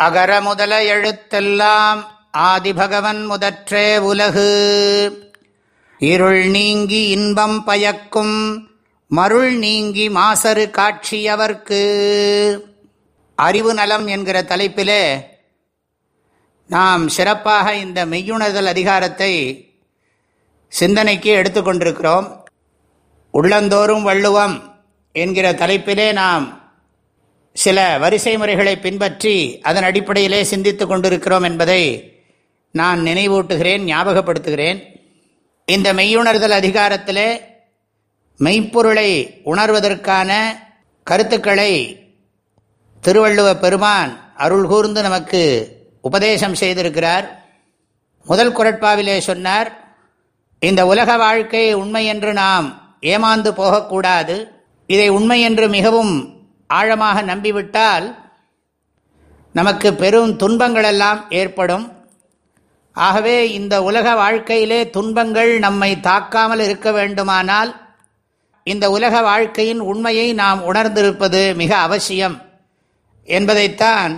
அகர முதல எழுத்தெல்லாம் ஆதிபகவன் முதற்றே உலகு. இருள் நீங்கி இன்பம் பயக்கும் மருள் நீங்கி மாசரு காட்சியவர்க்கு. அறிவு நலம் என்கிற தலைப்பிலே நாம் சிறப்பாக இந்த மெய்யுணர்தல் அதிகாரத்தை சிந்தனைக்கு எடுத்துக்கொண்டிருக்கிறோம். உள்ளந்தோறும் வள்ளுவம் என்கிற தலைப்பிலே நாம் சில வரிசை முறைகளை பின்பற்றி அதன் அடிப்படையிலே சிந்தித்து கொண்டிருக்கிறோம் என்பதை நான் நினைவூட்டுகிறேன் ஞாபகப்படுத்துகிறேன். இந்த மெய்யுணர்தல் அதிகாரத்திலே மெய்ப்பொருளை உணர்வதற்கான கருத்துக்களை திருவள்ளுவ பெருமான் அருள் கூர்ந்து நமக்கு உபதேசம் செய்திருக்கிறார். முதல் குரட்பாவிலே சொன்னார் இந்த உலக வாழ்க்கை உண்மை என்று நாம் ஏமாந்து போகக்கூடாது. இதை உண்மை என்று மிகவும் ஆழமாக நம்பிவிட்டால் நமக்கு பெரும் துன்பங்களெல்லாம் ஏற்படும். ஆகவே இந்த உலக வாழ்க்கையிலே துன்பங்கள் நம்மை தாக்காமல் இருக்க வேண்டுமானால் இந்த உலக வாழ்க்கையின் உண்மையை நாம் உணர்ந்திருப்பது மிக அவசியம் என்பதைத்தான்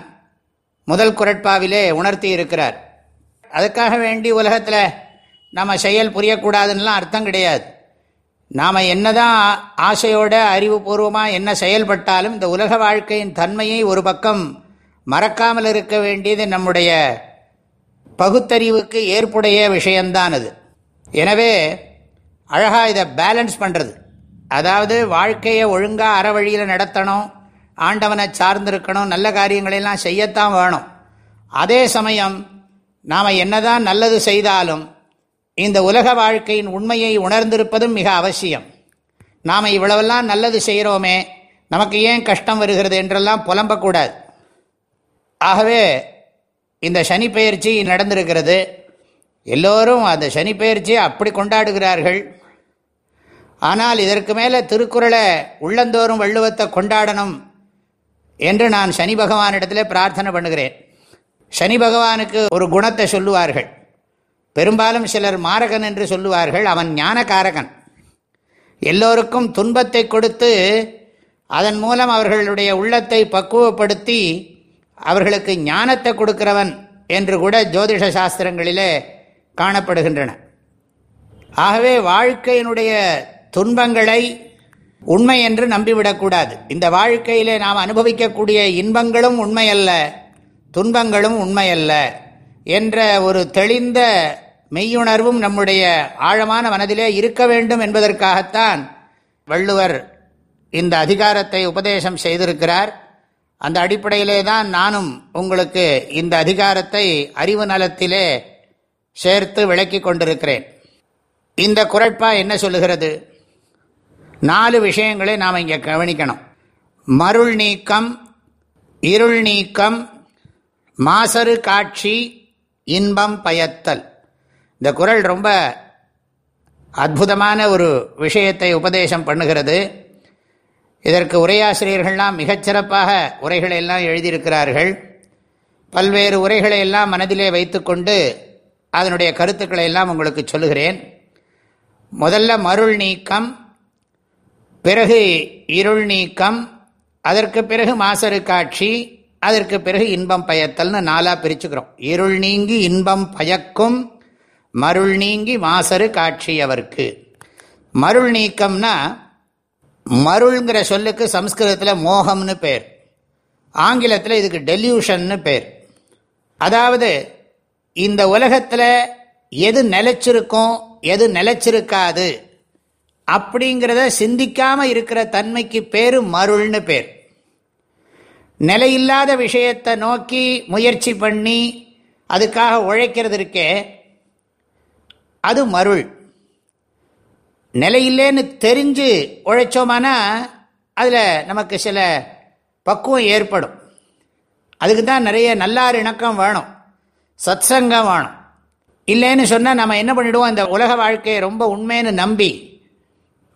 முதல் குரட்பாவிலே உணர்த்தி இருக்கிறார் அதுக்காக வேண்டி உலகத்தில் நம்ம செயல் புரியக்கூடாதுன்னெலாம் அர்த்தம் கிடையாது. நாம் என்னதான் ஆசையோட அறிவுபூர்வமாக என்ன செயல்பட்டாலும் இந்த உலக வாழ்க்கையின் தன்மையை ஒரு பக்கம் மறக்காமல் இருக்க வேண்டியது நம்முடைய பகுத்தறிவுக்கு ஏற்புடைய விஷயந்தான் அது. எனவே அழகாக இதை பேலன்ஸ் பண்ணுறது அதாவது வாழ்க்கையை ஒழுங்காக அற வழியில் நடத்தணும் ஆண்டவனை சார்ந்திருக்கணும் நல்ல காரியங்களெல்லாம் செய்யத்தான் வேணும். அதே சமயம் நாம் என்னதான் நல்லது செய்தாலும் இந்த உலக வாழ்க்கையின் உண்மையை உணர்ந்திருப்பதும் மிக அவசியம். நாம் இவ்வளவெல்லாம் நல்லது செய்கிறோமே நமக்கு ஏன் கஷ்டம் வருகிறது என்றெல்லாம் புலம்பக்கூடாது. ஆகவே இந்த சனி பயிற்சி நடந்திருக்கிறது. எல்லோரும் அந்த சனி பயிற்சியை அப்படி கொண்டாடுகிறார்கள். ஆனால் இதற்கு மேலே திருக்குறளை உள்ளந்தோறும் வள்ளுவத்தை கொண்டாடணும் என்று நான் சனி பகவானிடத்தில் பிரார்த்தனை பண்ணுகிறேன். சனி பகவானுக்கு ஒரு குணத்தை சொல்லுவார்கள். பெரும்பாலும் சிலர் மாரகன் என்று சொல்லுவார்கள் அவன் ஞானகாரகன் எல்லோருக்கும் துன்பத்தை கொடுத்து அதன் மூலம் அவர்களுடைய உள்ளத்தை பக்குவப்படுத்தி அவர்களுக்கு ஞானத்தை கொடுக்கிறவன் என்று கூட ஜோதிஷ சாஸ்திரங்களிலே காணப்படுகின்றன. ஆகவே வாழ்க்கையினுடைய துன்பங்களை உண்மை என்று நம்பிவிடக்கூடாது. இந்த வாழ்க்கையிலே நாம் அனுபவிக்கக்கூடிய இன்பங்களும் உண்மையல்ல துன்பங்களும் உண்மையல்ல. என்ற ஒரு தெளிந்த மெய்யுணர்வும் நம்முடைய ஆழமான மனதிலே இருக்க வேண்டும் என்பதற்காகத்தான் வள்ளுவர் இந்த அதிகாரத்தை உபதேசம் செய்திருக்கிறார். அந்த அடிப்படையிலே தான் நானும் உங்களுக்கு இந்த அதிகாரத்தை அறிவு நலத்திலே சேர்த்து விளக்கி கொண்டிருக்கிறேன். இந்த குரட்பா என்ன சொல்லுகிறது? நாலு விஷயங்களை நாம் இங்கே கவனிக்கணும். மருள் நீக்கம் இருள் நீக்கம் மாசரு காட்சி இன்பம் பயத்தல். இந்த குரல் ரொம்ப அற்புதமான ஒரு விஷயத்தை உபதேசம் பண்ணுகிறது. இதற்கு உரையாசிரியர்கள்லாம் மிகச்சிறப்பாக உரைகளை எல்லாம் எழுதியிருக்கிறார்கள். பல்வேறு உரைகளை எல்லாம் மனதிலே வைத்துக்கொண்டு அதனுடைய கருத்துக்களை எல்லாம் உங்களுக்கு சொல்லுகிறேன். முதல்ல மருள் நீக்கம் பிறகு இருள் நீக்கம் அதற்கு பிறகு மாசரு காட்சி அதற்கு பிறகு இன்பம் பயத்தல்னு நாலாக பிரிச்சுக்கிறோம். இருள் நீங்கி இன்பம் பயக்கும் மருள் நீங்கி மாசரு காட்சி அவருக்கு மருள் நீக்கம்னா மருள்ங்கிற சொல்லுக்கு சம்ஸ்கிருதத்தில் மோகம்னு பேர். ஆங்கிலத்தில் இதுக்கு டெல்யூஷன்னு பேர். அதாவது இந்த உலகத்தில் எது நிலைச்சிருக்கும் எது நிலைச்சிருக்காது அப்படிங்கிறத சிந்திக்காமல் இருக்கிற தன்மைக்கு பேர் மருள்னு பேர். நிலையில்லாத விஷயத்தை நோக்கி முயற்சி பண்ணி அதுக்காக உழைக்கிறது இருக்கே அது மருள். நிலையில்லேன்னு தெரிஞ்சு உழைச்சோமானா அதில் நமக்கு சில பக்குவம் ஏற்படும். அதுக்கு தான் நிறைய நல்லாறு இணக்கம் வேணும் சத்சங்கம் வேணும். இல்லைன்னு சொன்னால் நம்ம என்ன பண்ணிவிடுவோம் இந்த உலக வாழ்க்கையை ரொம்ப உண்மைன்னு நம்பி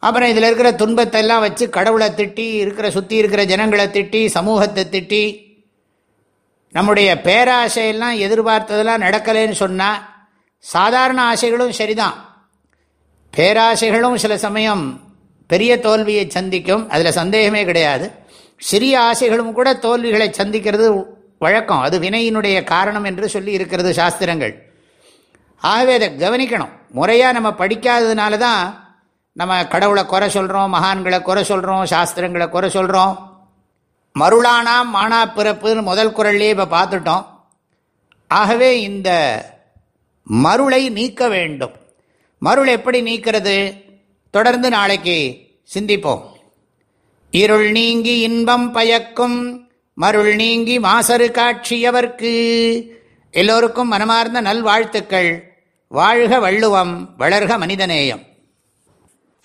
அப்புறம் இதில் இருக்கிற துன்பத்தை எல்லாம் வச்சு கடவுளை திட்டி இருக்கிற சுற்றி இருக்கிற ஜனங்களை திட்டி சமூகத்தை திட்டி நம்முடைய பேராசையெல்லாம் எதிர்பார்த்ததெல்லாம் நடக்கலைன்னு சொன்னால் சாதாரண ஆசைகளும் சரிதான். பேராசைகளும் சில சமயம் பெரிய தோல்வியை சந்திக்கும் அதில் சந்தேகமே கிடையாது. சிறிய ஆசைகளும் கூட தோல்விகளை சந்திக்கிறது வழக்கம். அது வினையினுடைய காரணம் என்று சொல்லி இருக்கிறது சாஸ்திரங்கள். ஆகவே அதை கவனிக்கணும். முறையாக நம்ம படிக்காததுனால தான் நம்ம கடவுளை குறை சொல்கிறோம் மகான்களை குறை சொல்கிறோம் சாஸ்திரங்களை குறை சொல்கிறோம் மருளானாம் மானா பிறப்புன்னு முதல் குரல்லையே இப்போ பார்த்துட்டோம். ஆகவே இந்த மருளை நீக்க வேண்டும். மருள் எப்படி நீக்கிறது? தொடர்ந்து நாளைக்கு சிந்திப்போம். இருள் நீங்கி இன்பம் பயக்கும் மருள் நீங்கி மாசரு காட்சியவர்க்கு. எல்லோருக்கும் மனமார்ந்த நல்வாழ்த்துக்கள். வாழ்க வள்ளுவம் வளர்க மனிதநேயம்.